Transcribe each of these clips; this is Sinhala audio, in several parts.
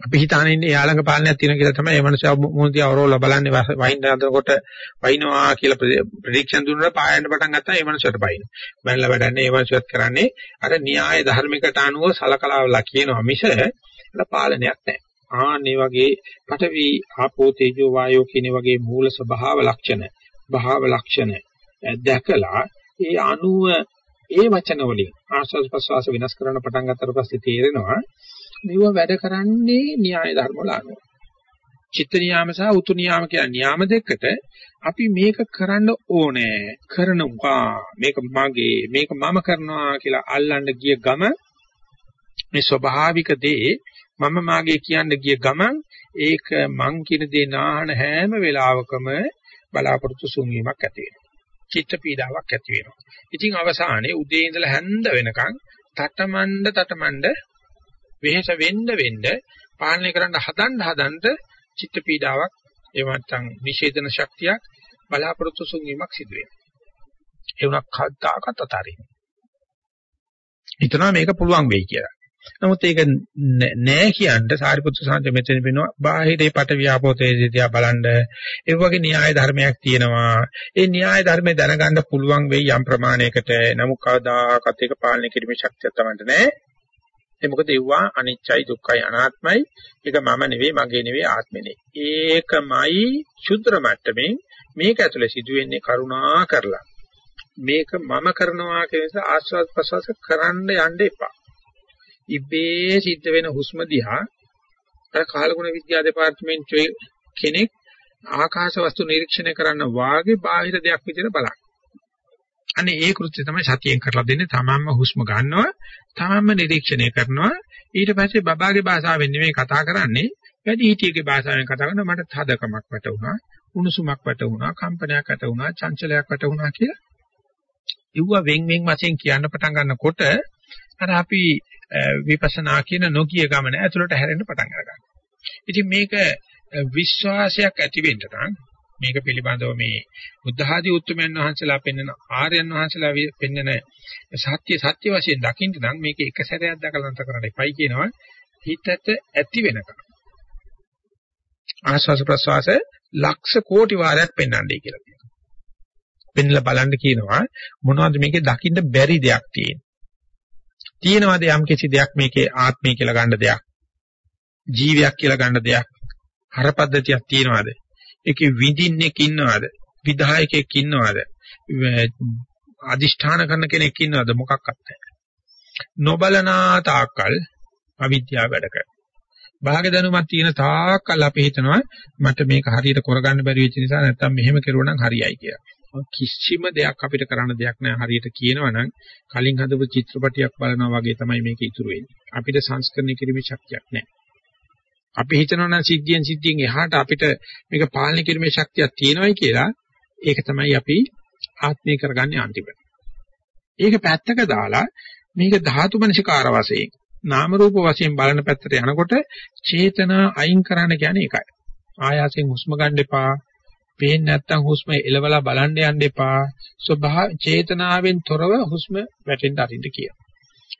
අපි හිතානේ ඉන්නේ යාළඟ පාලනයක් තියෙන කියලා තමයි මේ මනුස්සයා මොනදියා අවරෝල බලන්නේ වයින් හදනකොට වයින්නවා කියලා ප්‍රෙඩික්ෂන් දුන්නා පායන්න පටන් ගත්තා මේ මනුස්සයාට පයින්. බැලලා වැඩන්නේ මේ මනුස්සයත් කරන්නේ අර න්‍යාය ධර්මිකට අනුව සලකලාවලා කියනවා මිස පාලනයක් නැහැ. ආන්නේ වගේ පඨවි ආපෝ තේජෝ වායෝ කියන වගේ මූල ස්වභාව ලක්ෂණ භාව ලක්ෂණ දැකලා ඒ අනුව ඒ වචන වලින් ආස්වාද ප්‍රසවාස විනාශ කරන්න පටන් ගත්තට පස්සේ තේරෙනවා මෙව වැඩ කරන්නේ න්‍යාය ධර්ම වල අනුව. චිත්ත නියාම සහ උතු නියාම කියන නියාම දෙකට අපි මේක කරන්න ඕනේ කරනවා මේක මගේ මේක මම කරනවා කියලා අල්ලන්න ගිය ගම මේ ස්වභාවික දේ මම මාගේ කියන්න ගිය ගමන් ඒක මං කියන දේ නාහන හැම වෙලාවකම බලාපොරොත්තු සුන්වීමක් ඇති වෙනවා. චිත්ත පීඩාවක් ඇති වෙනවා. ඉතින් අවසානයේ උදේ ඉඳලා හැන්ද වෙනකන් තටමඬ තටමඬ වෙහෙස වෙන්න වෙන්න පාලනය කරන්න හදන්න හදන්න චිත්ත පීඩාවක් එහෙම නැත්නම් නිෂේධන ශක්තියක් බලාපොරොත්තු සුන්වීමක් සිදු වෙනවා. ඒ උනක් කද්දාකත් අතාරින්න. හිතනවා මේක පුළුවන් වෙයි කියලා. නමුත් ඒක නෑ කියන්න සාරිපුත්‍ර සාන්ත මෙතන වෙනවා බාහිරේ පට ව්‍යාපෝතේ දිහා බලන්න ඒ වගේ න්‍යාය ධර්මයක් තියෙනවා ඒ න්‍යාය ධර්මේ දැනගන්න පුළුවන් වෙයි යම් ප්‍රමාණයකට නමුත් කවදාකවත් ඒක පාලනය කිරීමේ ශක්තිය තමයි නෑ ඒ මොකද ඒවා අනිච්චයි දුක්ඛයි අනාත්මයි. ඒක මම නෙවෙයි මගේ නෙවෙයි ආත්මෙ නෙවෙයි. ඒකමයි ශුද්ධ මට්ටමින් මේක ඇතුලේ සිදුවෙන්නේ කරුණා කරලා. මේක මම කරනවා කියන නිසා ආස්වාද ප්‍රසවාස කරන්න යන්න එපා. ඉබේ සිද්ධ වෙන හුස්ම දිහා අර කාලගුණ විද්‍යා දෙපාර්තමේන්තුවේ කෙනෙක් ආකාශ වස්තු නිරීක්ෂණය කරන්න වාගේ බාහිර දෙයක් විදිහට බලන්න. අනේ ඒ කෘත්‍ය තමයි සතියෙන් කරලා දෙන්නේ. තමන්ම හුස්ම ගන්නවා, තමන්ම නිරීක්ෂණය කරනවා. ඊට පස්සේ බබාගේ භාෂාවෙන් නෙමෙයි කතා කරන්නේ. වැඩි හිටියගේ භාෂාවෙන් කතා කරනවා මට තදකමක් වැටුණා, උණුසුමක් වැටුණා, කම්පනයක් වැටුණා, චංචලයක් වැටුණා කියලා. ඉවුව වෙන් වෙන් වශයෙන් කියන්න පටන් ගන්නකොට අර අපි විපස්සනා කියන නොකිය ගමන ඇතුළට හැරෙන්න පටන් ගන්නවා. ඉතින් මේක විශ්වාසයක් ඇති වෙන්න නම් මේක පිළිබඳව මේ බුද්ධ ආදී උත්තරමයන් වහන්සේලා පෙන්වන ආර්යයන් වහන්සේලා පෙන්වන සත්‍ය සත්‍ය වශයෙන් දකින්න නම් මේක එක සැරයක් දැකලා නැත කරන්න එපයි කියනවා. හිතට ඇති වෙනකම්. ආස්වාස ප්‍රසවාස ලක්ෂ කෝටි වාරයක් පෙන්වන්නයි කියලා කියනවා. පෙන්ලා බලන්න කියනවා මොනවද මේකේ දකින්න බැරි දෙයක් තියෙන්නේ. තියෙනවද යම් කිසි දෙයක් මේකේ ආත්මය කියලා ගන්න දෙයක්? ජීවියක් කියලා ගන්න දෙයක්? හරපද්ධතියක් තියෙනවද? ඒකේ විඳින්නෙක් ඉන්නවද විධායකයෙක් ඉන්නවද අදිෂ්ඨාන කරන කෙනෙක් ඉන්නවද මොකක්වත් නැහැ නොබලනා තාක්කල් අවිද්‍යාව වැඩ කරනවා භාග දැනුමක් තියෙන තාක්කල් අපි හිතනවා මට මේක හරියට කරගන්න බැරි වෙච්ච නිසා නැත්තම් මෙහෙම කරුවා නම් හරියයි කියලා. කිසිම දෙයක් අපිට කරන්න දෙයක් නැහැ හරියට කියනවනම් කලින් හදපු චිත්‍රපටියක් බලනවා වගේ තමයි මේක ඉතුරු වෙන්නේ. අපිට සංස්කරණය කිරීමේ ශක්තියක් නැහැ. අපි හිතනවා නම් සිද්ධියෙන් සිද්ධියෙන් එහාට අපිට මේක පාලනය කිරීමේ ශක්තියක් තියෙනවයි කියලා ඒක තමයි අපි ආත්මය කරගන්නේ අන්තිමට. ඒක පැත්තක දාලා මේක ධාතු මනසිකාර වශයෙන් නාම රූප වශයෙන් බලන පැත්තට යනකොට චේතනා අයින් කරන්න කියන්නේ ඒකයි. ආයාසයෙන් හුස්ම ගන්න එපා, පේන්නේ නැත්තම් හුස්ම එලවලා බලන්න යන්න එපා. ස්වභාව චේතනාවෙන් තොරව හුස්ම වැටෙන්න අරින්න කියන.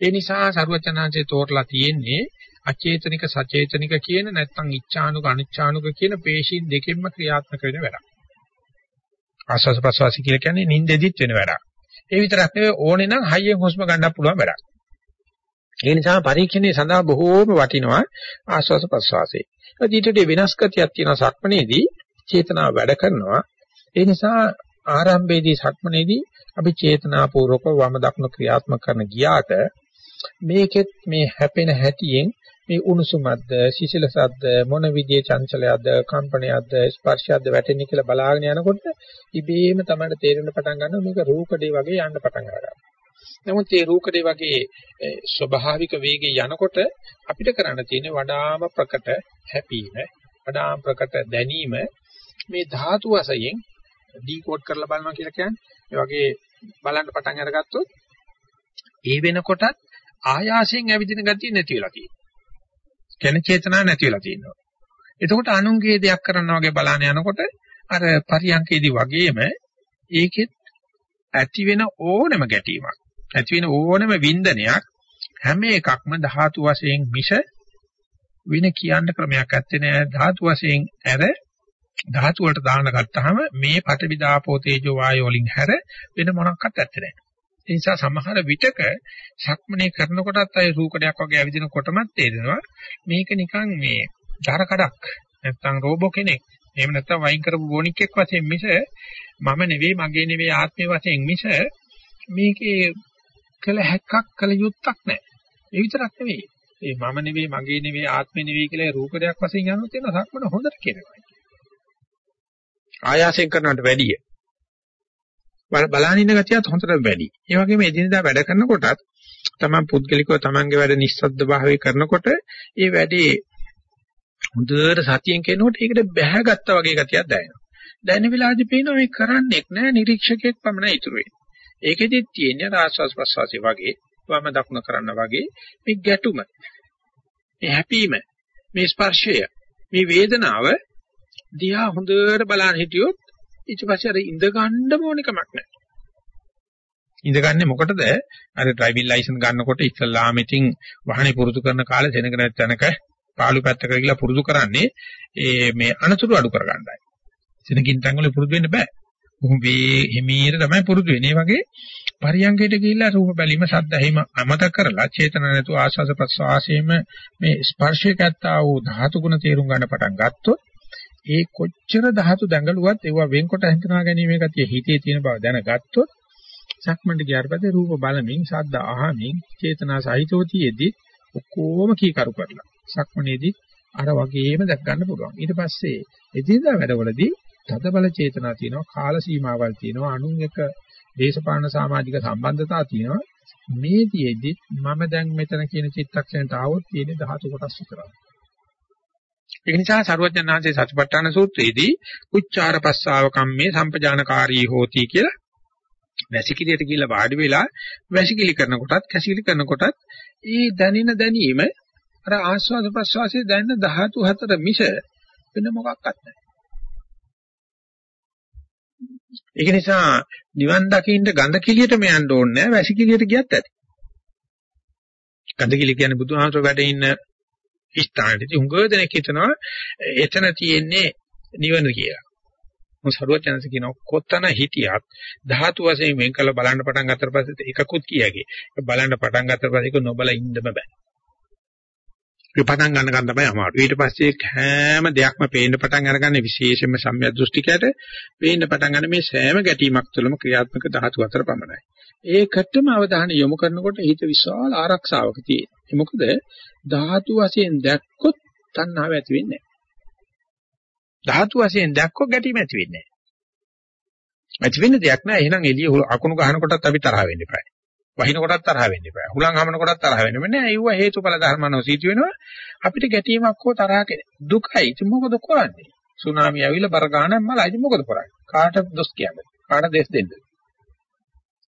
ඒ නිසා සරුවචනාංශේ තෝරලා තියෙන්නේ අචේතනික සචේතනික කියන නැත්තම් ඉච්ඡානුක අනිච්ඡානුක කියන පේශීන් දෙකෙන්ම ක්‍රියාත්මක වෙන වැඩක්. ආස්වාස ප්‍රසවාස කියලා කියන්නේ නිින්දෙදිත් වෙන වැඩක්. ඒ විතරක් නෙවෙයි ඕනේ නම් හයියෙන් හුස්ම ගන්නත් පුළුවන් වැඩක්. ඒ නිසා පරීක්ෂණයේ සඳහා බොහෝම වටිනවා ආස්වාස ප්‍රසවාසයේ. ඊට වෙනස් ගතියක් තියෙනවා සක්මනේදී චේතනාව වැඩ කරනවා. ඒ නිසා ආරම්භයේදී සක්මනේදී අපි චේතනාපූර්වක වම දක්න ක්‍රියාත්මක කරන ගියාට මේකෙත් මේ හැපෙන හැටියෙන් මේ උණුසුමක්ද සිසිලසක්ද මොන විදිහේ චංචලයක්ද කම්පනයක්ද ස්පර්ශයක්ද වැටෙන්නේ කියලා බලාගෙන යනකොට ඉබේම තමයි තේරෙන්න පටන් ගන්නවා මේක රූකඩේ වගේ යන්න පටන් ගන්නවා. නමුත් මේ රූකඩේ වගේ ස්වභාවික වේගයේ යනකොට අපිට කරන්න තියෙන වඩාම ප්‍රකට හැපීම වඩාම ප්‍රකට දැනීම මේ ධාතු වශයෙන් ඩිකෝඩ් කරලා බලනවා කියලා කියන්නේ. ඒ වගේ බලන්න පටන් අරගත්තොත් ඒ වෙනකොටත් ආයාසයෙන් ඇවිදින ගතිය නැති වෙලා තියෙනවා. කෙන චේතනා නැති වෙලා තියෙනවා. එතකොට අනුන්ගේ දෙයක් කරනවා වගේ බලන යනකොට අර පරියන්කේදී වගේම ඒකෙත් ඇති වෙන ඕනම ගැටීමක් ඇති වෙන ඕනම වින්දනයක් හැම එකක්ම ධාතු වශයෙන් මිස වෙන කියන්න ක්‍රමයක් ඇත්තේ නෑ ධාතු වශයෙන් ඇර ධාතු වලට දාන්න ගත්තාම මේ පඨවි දාපෝ තේජෝ වායෝ වලින් හැර වෙන මොනක්වත් ඇත්තේ නෑ. ඒ නිසා සමහර විටක සක්මනේ කරනකොටත් අය රූකඩයක් වගේ ඇවිදිනකොටමත් තේරෙනවා මේක නිකන් මේ ධාර කඩක් නැත්තම් රෝබෝ කෙනෙක් එහෙම නැත්තම් වයින් කරපු බොනික්ෙක් වශයෙන් මිස මම නෙවෙයි මගේ නෙවෙයි ආත්මය වශයෙන් මිස මේකේ කළ හැක්කක් කළ යුත්තක් නැහැ. ඒ විතරක් නෙවෙයි. ඒ මම නෙවෙයි මගේ නෙවෙයි ආත්මෙ නෙවෙයි කියලා රූපයක් වශයෙන් යනොත් එන සක්මන හොඳට කියනවා. ආයාසයෙන් කරනවට වැඩිය. බලන ඉන්න ගතියත් හොඳට වැඩි. ඒ වගේම එදිනදා වැඩ කරනකොටත් තමන් පුද්ගලිකව තමන්ගේ වැඩ නිස්සද්ද භාවය කරනකොට ඒ වැඩේ හොඳට සතියෙන් කරනකොට ඒකට බැහැගත්තා වගේ ගතියක් දැනෙනවා. දැනෙන වෙලාවදී පේනවා මේ කරන්නේක් නෑ නිරීක්ෂකෙක් පමණයි ඉතුරු වෙන්නේ. ඒකෙදි තියෙන ආස්වාස් ප්‍රසවාසී වගේ වම දකුණ කරන්න වගේ මේ ගැටුම මේ හැපීම මේ ස්පර්ශය මේ වේදනාව දිහා හොඳට බලන් හිටියොත් ඊට පස්සේ අර ඉඳ ගන්න ඕන කමක් නැහැ. ඉඳගන්නේ මොකටද? අර ඩ්‍රයිවිං ලයිසන්ස් ගන්නකොට ඉස්සල්ලාම ඉතින් වාහනේ පුරුදු කරන කාලේ සෙනග නැත්නම්ක පාළු පැත්තක ගිහිලා පුරුදු කරන්නේ ඒ මේ අනතුරු අඩු කරගන්නයි. සෙනගින් තැන් වල පුරුදු වෙන්න බෑ. උහුම් වේ හිමීර තමයි පුරුදු වෙන්නේ. වගේ පරියංගයට ගිහිල්ලා රූප බැලීම සද්ද ඇහිම අමතක කරලා චේතන නැතුව ආස්වාස ප්‍රසවාසයේම මේ ස්පර්ශයකත්තා වූ ධාතු ගුණ තේරුම් ගන්න පටන් ගත්තොත් ඒ කොච්චර ධාතු දඟලුවත් ඒවා වෙන්කොට හඳුනා ගැනීම ගතිය හිතේ තියෙන බව දැනගත්තොත් සක්මන්ට ගියාට පස්සේ රූප බලමින් සද්ද අහමින් චේතනා සහිතව තියේදී ඔක්කොම කීකරු කරලා සක්මනේදී අර වගේම දැක් ගන්න පුළුවන්. ඊට පස්සේ එදිනදා වැඩවලදී තද බල චේතනා තියෙනවා කාල සීමාවල් තියෙනවා අනුන් එක දේශපාලන සමාජික සම්බන්ධතා තියෙනවා. මේ තියේදී මම දැන් මෙතන කියන චිත්තක්ෂණයට ආවොත් තියෙන ධාතු කොටස් විතරයි. ඒක නිසා සරුවඥාන්සේ සතිපට්ඨාන සූත්‍රයේදී උච්චාර පස්සාව කම්මේ සම්පජානකාරී හෝති කියලා වැසිකිළියට ගිහිල්ලා වාඩි වෙලා වැසිකිලි කරනකොටත් කැසිකිලි කරනකොටත් ඒ දැනෙන දැනීම අර ආස්වාද ප්‍රස්වාසයේ දැනෙන ධාතු හතර මිස වෙන මොකක්වත් නැහැ. ඒක නිසා නිවන් දකින්න ගඳ කිලියටම යන්න ඕනේ නැහැ වැසිකිළියට ගියත් ඇති. ගඳ කිලිය කියන්නේ බුදුහාමර වැඩ ඉන්න ස්ථානෙදී උංගව දෙනෙක් හිතනවා එතන තියෙන්නේ නිවන කියලා. මොකද සරුවචනස කියන කොත්තන හිටියත් ධාතු වශයෙන් වෙන් කළ බලන්න පටන් ගත්තට පස්සේ එකකුත් කියකි. බලන්න පටන් ගත්තට පස්සේ ඒක නොබල ඉන්නම බෑ. ඒ පටන් ගන්න ගන්න තමයි අමාරු. ඊට පස්සේ හැම දෙයක්ම පේන්න පටන් අරගන්නේ විශේෂයෙන්ම සම්‍යක් දෘෂ්ටිකයට පේන්න පටන් ගන්න මේ සෑම ගැටීමක් තුළම ක්‍රියාත්මක ධාතු අතර පමණයි. ඒකටම අවධානය යොමු කරනකොට හිත විශාල ආරක්ෂාවක තියෙනවා. මොකද ධාතු වශයෙන් දැක්කොත් තණ්හාව ඇති වෙන්නේ නැහැ. ධාතු වශයෙන් දැක්කොත් ගැටීම ඇති වෙන්නේ නැහැ. ඇති වෙන්න දෙයක් නැහැ. එහෙනම් එළිය අකුණු ගහන කොටත් අපි තරහ වෙන්න එපා. වහින කොටත් තරහ වෙන්න එපා. හුලං හමන කොටත් තරහ වෙන්න බෑ. ඒව හේතුඵල ධර්මනෝ සිද්ධ වෙනවා. අපිට ගැටීමක් හෝ තරහක දුකයි. ඉතින් මොකද කරන්නේ? සුනාමි ඇවිල්ලා බර ගානක් මල ඉතින් මොකද කරන්නේ? කාට දොස් කියන්නේ? කාට දෙස් දෙන්නද?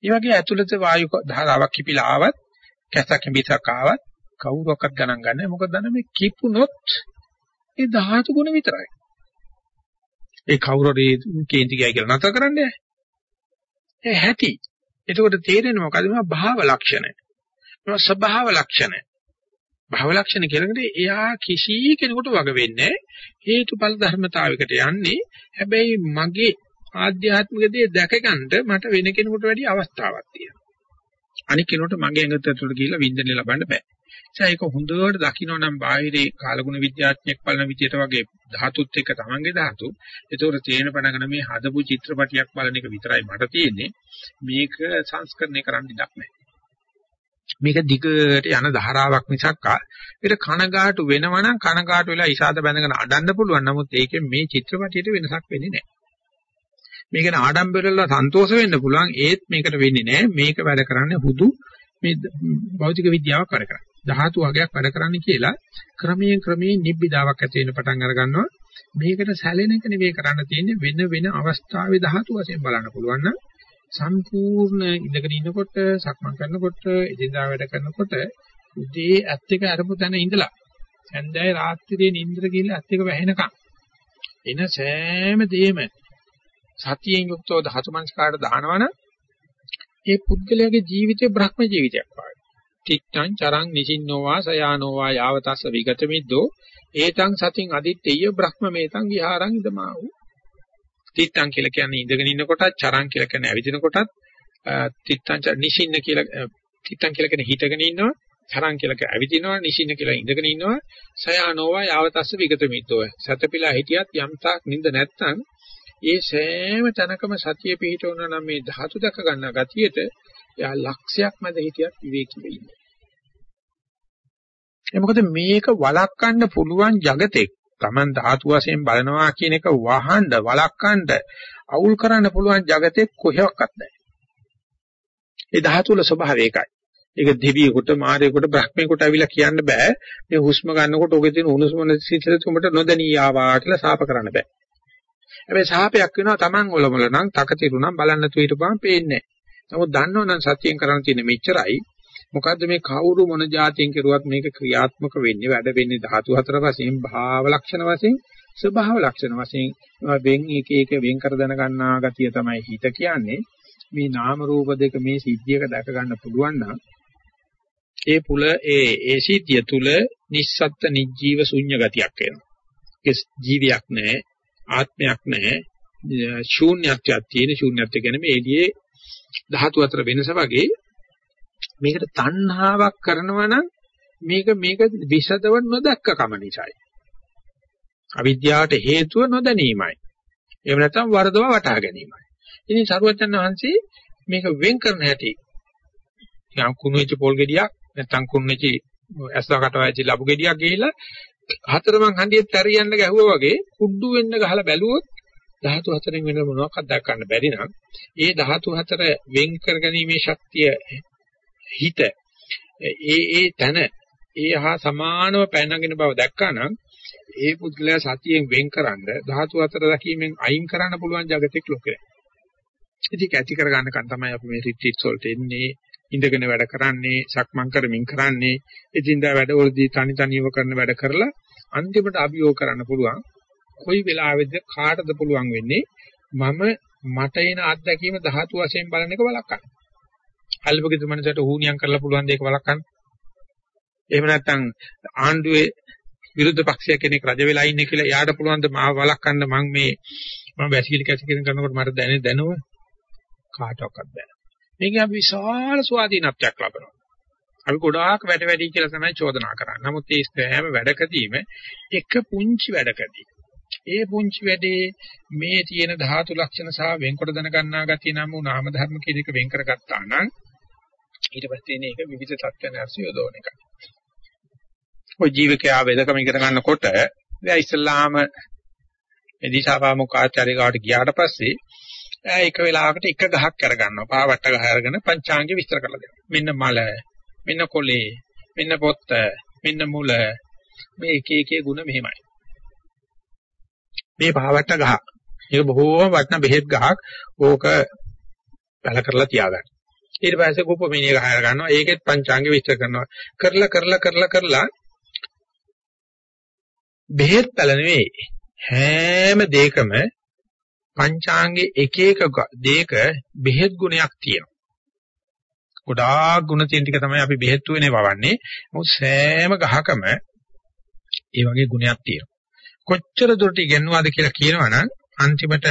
ඒ වගේ ඇතුළත වායු ධාරාවක් කිපිලා ආවත් කැසක් හිඹිසක් ආවත් කවුරක්වත් ගණන් ගන්නෑ මොකද දන්නේ මේ කිපුනොත් ඒ ධාතු ගුණ විතරයි ඒ කවුරුරි කේන්ති ගියයි කියලා නැතර කරන්නේ ඒ හැටි එතකොට තේරෙන්නේ මොකද? මේ භාව ලක්ෂණ. මේ ස්වභාව ලක්ෂණ. භාව ලක්ෂණ කියනකොට එයා කිසි කෙනෙකුට වග වෙන්නේ හේතුඵල ධර්මතාවයකට යන්නේ. හැබැයි මගේ ආධ්‍යාත්මික දේ දැක ගන්නට මට වෙන කෙනෙකුට වැඩි අවස්ථාවක් තියෙනවා. අනික කෙනෙකුට මගේ ඇඟට ඇතුළට ගිහිල්ලා වින්දනය ලබන්න බෑ. ඒ ඒක හොඳට දකින්න නම් බාහිරේ කාලගුණ විද්‍යාඥයෙක් බලන විදියට වගේ ධාතුත් එක්ක තමන්ගේ ධාතු. ඒතකොට තේරෙන පණගෙන මේ හදපු චිත්‍රපටියක් බලන එක විතරයි මට තියෙන්නේ. මේක සංස්කරණය කරන්න ඉඩක් නැහැ. මේක දිගට යන ධාරාවක් මිසක් ඒක කනගාටු වෙනවනම් කනගාටු වෙලා ඉසాత බැඳගෙන අඩන්න පුළුවන්. නමුත් ඒකෙන් මේ චිත්‍රපටියට වෙනසක් වෙන්නේ නැහැ. මේකට ආඩම්බරලා සන්තෝෂ වෙන්න පුළුවන් ඒත් මේකට වෙන්නේ නැහැ මේක වැඩ කරන්නේ හුදු මේ භෞතික විද්‍යාවක් වැඩ කරන්නේ. ධාතු වර්ගයක් වැඩ කරන්නේ කියලා ක්‍රමයෙන් ක්‍රමයෙන් නිබ්බිදාවක් ඇති වෙන පටන් අර ගන්නවා මේකට සැලෙන එක නෙවෙයි කරන්න තියෙන්නේ වෙන වෙන අවස්ථාවේ ධාතු වශයෙන් බලන්න පුළුවන් නම් සම්පූර්ණ ඉඳගෙන ඉන්නකොට සක්මන් කරනකොට එදිනදා වැඩ කරනකොට උදේ ඇත් එක අරපු තැන ඉඳලා සන්දෑයි රාත්‍රියේ නිින්දර ගිහලා ඇත් එක වැහෙනකම් එන සෑම දෙයක්ම සතියෙන් යුක්තව ධාතු මනස්කාරට දානවනම් ඒ පුද්ගලයාගේ ජීවිතේ බ්‍රහ්ම ජීවිතයක් වගේ. තිත්තං චරං නිසින්නෝවා සයානෝවා යාවතස්ස විගත මිද්දෝ. ඒතං සතින් අදිත්තේය බ්‍රහ්මමේතං විහාරං ඉදමාහු තිත්තං කියලා කියන්නේ ඉඳගෙන ඉන්නකොටත් චරං කියලා කියන්නේ ඇවිදින කොටත් තිත්තං නිසින්න කියලා තිත්තං කියලා කියන්නේ හිටගෙන ඉන්නවා චරං කියලා කියන්නේ ඇවිදිනවා නිසින්න කියලා ඉඳගෙන ඉන්නවා සයානෝවා යාවතස්ස විගත මිද්දෝ. සතපිලා හිටියත් යම්තාක් නිින්ද නැත්තම් ඒ සෑම තැනකම සතිය පිහිටවනවා නම් මේ ධාතු දක ගන්න ගතියට එයා ලක්ෂයක් මැද හිටියක් විවේකීව ඉන්නේ. ඒ මොකද මේක වළක්වන්න පුළුවන් జగතෙක්. Taman ධාතු වශයෙන් බලනවා කියන එක වහන්න වළක්වන්න අවුල් කරන්න පුළුවන් జగතෙක් කොහෙවත් නැහැ. ඒ ධාතු වල ස්වභාවය ඒකයි. ඒක දෙවියෙකුට මාරයෙකුට බ්‍රහ්මයෙකුට අවිලා කියන්න බෑ මේ හුස්ම ගන්නකොට ඔගේ තියෙන උණුසුම සිතල තුඹට නොදණී ආවා කියලා සාප කරන්න බෑ හැබැයි සාපයක් වෙනවා Taman වලවල නම් තකතිරු නම් බලන්න තු ඊටපම් පේන්නේ නැහැ. නමුත් දන්නවනම් සත්‍යයෙන් කරන්න තියෙන මෙච්චරයි. මොකද්ද මේ කවුරු මොන જાතියෙන් කෙරුවත් මේක ක්‍රියාත්මක වෙන්නේ වැඩ වෙන්නේ ධාතු හතර වශයෙන් භාව ලක්ෂණ වශයෙන් ස්වභාව ලක්ෂණ වශයෙන් වෙන් එක එක වෙන් කර දැන ගන්නා ගතිය තමයි හිත කියන්නේ. මේ නාම රූප දෙක මේ සිද්ධියක දැක ගන්න පුළුවන් නම් ඒ පුල ඒ ඒ සිද්ධිය තුල නිස්සත්ත්‍ය නිජීව ශුන්‍ය ගතියක් එනවා. ඒ ජීවියක් නැහැ, ආත්මයක් නැහැ, ශූන්‍යත්වයක් තියෙන ශූන්‍යත්වය කියන්නේ මේ එළියේ ධාතු අතර වෙනස වගේ මේකට තණ්හාවක් කරනවා නම් මේක මේක විසදව නොදැක්ක කම නිසායි. අවිද්‍යාවට හේතුව නොදැනීමයි. එහෙම නැත්නම් වරදව වටහා ගැනීමයි. ඉතින් සරුවචන් වහන්සේ මේක වෙන් කරන හැටි යම් කුණු වෙච්ච පොල් ගෙඩියක් නැත්නම් කුණු වෙච්ච ඇස්වකට වැච්ච ලබු ගෙඩියක් ගිහිලා හතරමං හන්දියේ තැරියන්න ගැහුවා වගේ කුඩු වෙන්න ගහලා බැලුවොත් ධාතු හතරෙන් වෙන මොනවක්වත් දක් ගන්න බැරි නම් ඒ ධාතු හතර වෙන් කරගැනීමේ ශක්තිය හිත ඒ ඒ තන ඒ හා සමානව පැනගෙන බව දැක්කනම් ඒ පුද්ගලයා සතියෙන් වෙන්කරනද ධාතු හතර දැකීමෙන් අයින් කරන්න පුළුවන් జగතෙක් ලෝකේ. ඉතින් ඇති කරගන්නකන් තමයි අපි මේ රිට්‍රීට්ස් වලට එන්නේ ඉඳගෙන වැඩ කරන්නේ සක්මන් කරමින් කරන්නේ එදින්දා වැඩවලදී තනි තනියම කරන වැඩ කරලා අන්තිමට අභියෝග කරන්න පුළුවන් කොයි වෙලාවෙද කාටද පුළුවන් වෙන්නේ මම මට එන අත්දැකීම ධාතු වශයෙන් බලන එක බලකන්න. අල්පකිත මනසට හුනියම් කරලා පුළුවන් දෙයක බලකන්න. එහෙම නැත්නම් ආණ්ඩුවේ විරුද්ධ පක්ෂය කෙනෙක් රජ වෙලා ඉන්නේ කියලා එයාට පුළුවන් ද මාව වළක්වන්න මම මේ මම වැසිකිලි කැසිකිලි කරනකොට මට දැනෙ දැනුව කාටවත් බෑ. මේක අපි විශාල ස්වාධීනත්වයක් ලබනවා. අපි ගොඩාක් වැඩ වැඩි කියලා තමයි චෝදනා කරන්නේ. නමුත් මේ හැම වැඩකදීම එක පුංචි වැඩකදී ඒ පුංචි වැඩේ මේ තියෙන ධාතු ලක්ෂණ සහ වෙන්කොට දැන ගන්නා ගතිය නම් වූ නාම ධර්ම කියන එක වෙන් කරගත්තා නම් ඊට පස්සේ මේක විවිධ සත්‍යනර්ශය යොදවන එකයි. ඔය ජීවිකයා වේදකම ඉගෙන ගන්නකොට එයා ඉස්ලාම එදිසාපාමුක ආචාර්ය ගාවට ගියාට පස්සේ එයා එක වෙලාවකට එක ගහක් අරගන්නවා. පාවට්ට ගහ අරගෙන පංචාංගය විස්තර කරලා දෙනවා. මෙන්න මල, මෙන්න කොලේ, මෙන්න පොත්ත, මෙන්න මුල. මේ එක එකේ ಗುಣ මෙහෙමයි. මේ පාවට්ට ගහ. ඒක බොහෝම වටින බෙහෙත් ගහක්. ඕක පැල කරලා තියාගන්න. ඊට පස්සේ කුප්පමිනිය ගහ අරගන්නවා. ඒකෙත් පංචාංග විස්තර කරනවා. කරලා කරලා කරලා කරලා බෙහෙත් පැල නෙවෙයි හැම දෙයකම පංචාංගේ එක එක දෙයක බෙහෙත් ගුණයක් තියෙනවා. ගොඩාක් ගුණ තියෙන ටික තමයි අපි බෙහෙත් වෙනේ වවන්නේ. මොකද සෑම ගහකම ඒ වගේ ගුණයක් තියෙනවා. කොච්චර දුරට ඉගෙනුවාද කියලා කියනවනම් අන්තිමට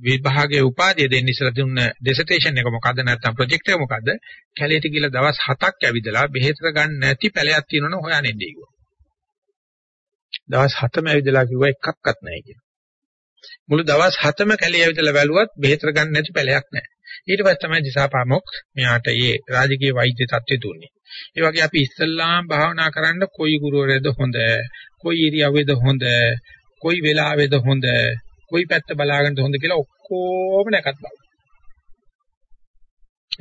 විභාගයේ උපාධිය දෙන්න ඉස්සලා දුන්න ඩිසර්ටේෂන් එක මොකද්ද නැත්නම් ප්‍රොජෙක්ට් එක මොකද්ද? කැලේට ගිහලා දවස් 7ක් ඇවිදලා බෙහෙතර ගන්න නැති පැලයක් තියෙනවනේ හොයන්න ඉන්නේ කිව්වා. දවස් 7ම ඇවිදලා කිව්වා එකක්වත් නැහැ කියලා. මුළු දවස් 7ම කැලේ ඇවිදලා බැලුවත් බෙහෙතර ගන්න නැති පැලයක් නැහැ. ඊට පස්සේ තමයි දිසාපාමොක් මෙයාට මේ රාජකීය වෛද්‍ය තත්ත්වය දුන්නේ. ඒ වගේ අපි ඉස්සල්ලාම භාවනා කරන්න කොයි ගුරුවරයද හොඳ, කොයි ඉරියව්වේද හොඳ, කොයි වෙලාවේද හොඳ, කොයි පැත්ත බලාගෙනද හොඳ කියලා ඔක්කොම නැකත් බලන්න.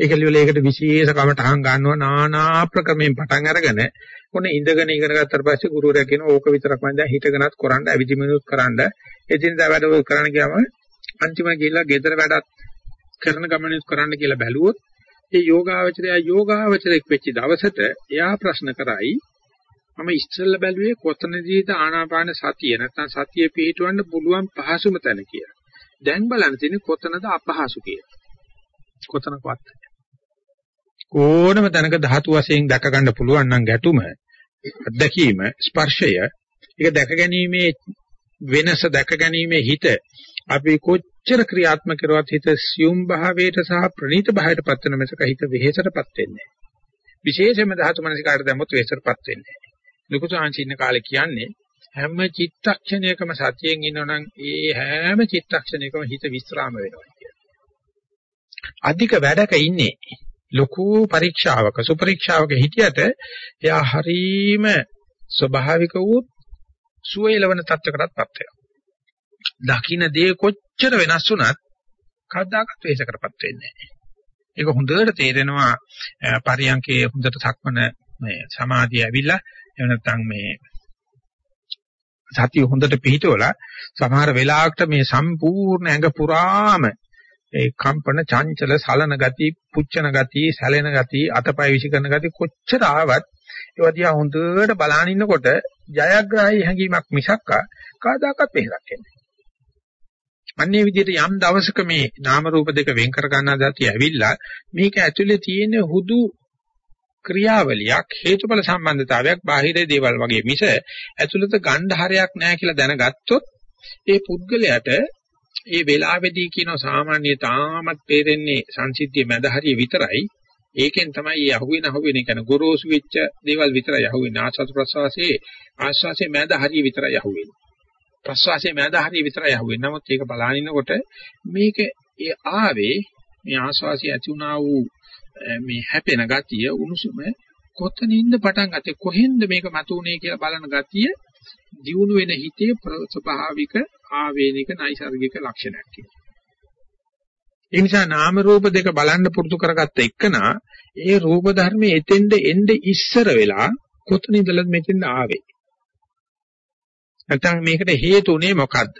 ඒක ලියලා ඒකට විශේෂ කමටහන් ගන්නවා නානා ප්‍රක්‍රමයෙන් පටන් අරගෙන ඔන්න ඉඳගෙන ඉගෙන ගත්තට පස්සේ ගුරුවරයා කියන ඕක විතරක් මම දැන් හිටගෙනත් කරන්න අවිදිමිනුත් කරන්න එදිනදා වැඩ ඔය කරන්න ගියාම අන්තිමට ගිහිල්ලා ගෙදර වැඩත් කරන ගමනුත් කරන්න කියලා බැලුවොත් ඒ යෝගාවචරය යෝගාවචරයක් වෙච්ච දවසට එයා ප්‍රශ්න කරයි මම ඉස්සෙල්ල බැලුවේ කොතනදීද ආනාපාන සතිය නැත්නම් සතිය පිහිටවන්න පුළුවන් පහසුම තැන කියලා. දැන් බලන්න තියෙන්නේ කොතනද අපහසු කියලා. කොතනකවත්. ඕනම තැනක ධාතු වශයෙන් දැක ගන්න පුළුවන් නම් ගැටුම අත්දැකීම ස්පර්ශය ඒක දැක ගැනීමේ වෙනස දැක ගැනීමේ හිත අපි කොච්චර ක්‍රියාත්මක කරුවත් හිත සියුම් භාවයට සහ ප්‍රණීත භාවයට පත් වෙන මිසක හිත වෙහෙසටපත් වෙන්නේ නැහැ. විශේෂයෙන්ම ධාතු මනසිකාට දැම්මොත් වෙහෙසටපත් වෙන්නේ නැහැ. ලොකු සාංචින්න කාලේ කියන්නේ හැම චිත්තක්ෂණයකම සතියෙන් ඉන්නවනම් ඒ හැම චිත්තක්ෂණයකම හිත විස්්‍රාම වෙනවා කියන්නේ. අධික වැඩක ඉන්නේ ලොකු පරීක්ෂාවක සුපරීක්ෂාවක හිටියට එයා හරීම ස්වභාවික වූ සුවයලවන තත්වයකටපත් වෙනවා. දකින්න දේ කොච්චර වෙනස් වුණත් කවදාකවත් වෙහෙසකටපත් වෙන්නේ නැහැ. ඒක හොඳට තේරෙනවා පරියන්කේ හොඳට සක්මන මේ සමාධිය ඇවිල්ලා එහෙම නැත්නම් මේ සතිය හොඳට පිහිටවලා සමහර වෙලාවකට මේ සම්පූර්ණ ඇඟ පුරාම ඒ කම්පන චංචල සලන ගති පුච්චන ගති සැලෙන ගති අතපය විසිකරන ගති කොච්චර ආවත් ඒවා දිහා හොඳට බලාගෙන ඉන්නකොට ජයග්‍රාහී හැඟීමක් මිසක් කාදාකත් වෙහසක් එන්නේ. අන්නේ විදිහට යම් දවසක මේ නාම රූප දෙක වෙන් කර ගන්නා දතිය ඇවිල්ලා මේක ඇතුලේ තියෙන හුදු ක්‍රියාවලියක් හේතුඵල සම්බන්ධතාවයක් බාහිර දේවල් වගේ මිස ඇතුළත ගණ්ඩහරයක් නැහැ කියලා දැනගත්තොත් ඒ පුද්ගලයාට ඒ වෙලාවේදී කියන සාමාන්‍ය තාමත් තේරෙන්නේ සංසිද්ධිය මැද හරිය විතරයි. ඒකෙන් තමයි මේ අහුවෙන අහුවෙන කියන ගොරෝසු වෙච්ච දේවල් විතරයි අහුවෙන්නේ. ආස්වාද ප්‍රසවාසයේ ආස්වාසයේ මැද හරිය විතරයි අහුවෙන්නේ. ප්‍රසවාසයේ මැද හරිය විතරයි අහුවෙන්නේ. නමුත් ඒක බලානිනකොට මේක ඒ ආවේ මේ ආස්වාසිය ඇති වුණා වූ මේ හැපෙන ගතිය උණුසුම කොතනින්ද පටන් ගත්තේ කොහෙන්ද මේක මතුනේ කියලා බලන ගතිය දියුණු වෙන හිතේ ස්වභාවික ආවේනික නයිසර්ගික ලක්ෂණයක් කියලා. ඒ නිසා නාම රූප දෙක බලන්න පුරුදු කරගත්ත එකනා ඒ රූප ධර්මයේ එතෙන්ද එnde ඉස්සර වෙලා කොතනින්දද මෙතෙන්ද ආවේ. නැත්නම් මේකට හේතුනේ මොකද්ද?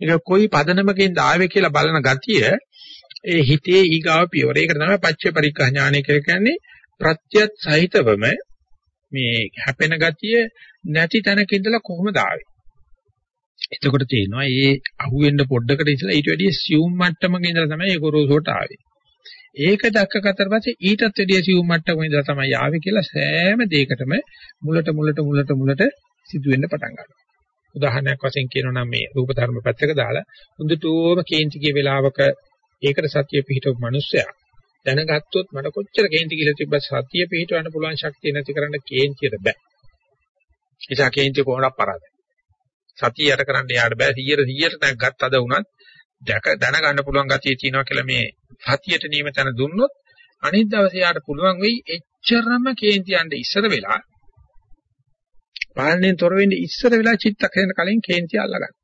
ඒක කොයි පදනමකින්ද ආවේ කියලා බලන ගතිය ඒ හිතේ ඊගාව පියවර. ඒක තමයි පච්චේ පරික්ඛා ඥානය කියලා කියන්නේ ප්‍රත්‍යත් සහිතවම මේ හැපෙන ගතිය නැති තැනක ඉඳලා කොහොමද ආවේ? එතකොට තේනවා මේ අහුවෙන්න පොඩ්ඩකට ඉස්සලා ඊට වැඩිය සියුම් මට්ටමක ඉඳලා තමයි ඒ ගොරෝසුවට ආවේ. ඒක දැක්කකට පස්සේ ඊටත් වැඩිය සියුම් මට්ටමක ඉඳලා තමයි ආවේ කියලා සෑම දෙයකටම මුලට මුලට මුලට මුලට සිදුවෙන්න පටන් ගන්නවා. උදාහරණයක් වශයෙන් කියනවා නම් මේ රූප ධර්ම පැත්තක දාලා හොඳටම කේන්ති කිය වෙලාවක ඒකට සතිය පිහිටවපු මිනිස්සයා දැනගත්තොත් මට කොච්චර කේන්ති කියලා තිබ්බත් සතිය පිහිටවන්න පුළුවන් ශක්තිය නැති කරන්න කේන්තියට බෑ. ඒසා කේන්ති කොහොමද පරාදයි. සතිය යට කරන්න යාට බෑ 100 100ට නැග්ගත් අද වුණත් දැක දැනගන්න පුළුවන් ගතිය තියෙනවා කියලා මේ සතියට නියම තැන දුන්නොත් අනිත් දවසේ යාට පුළුවන් වෙයි එච්චරම කේන්ති යන්න ඉස්සර වෙලා පාලනයෙන් තොර වෙන්නේ ඉස්සර වෙලා චිත්තක්ෂණ කලින් කේන්ති අල්ලගන්න.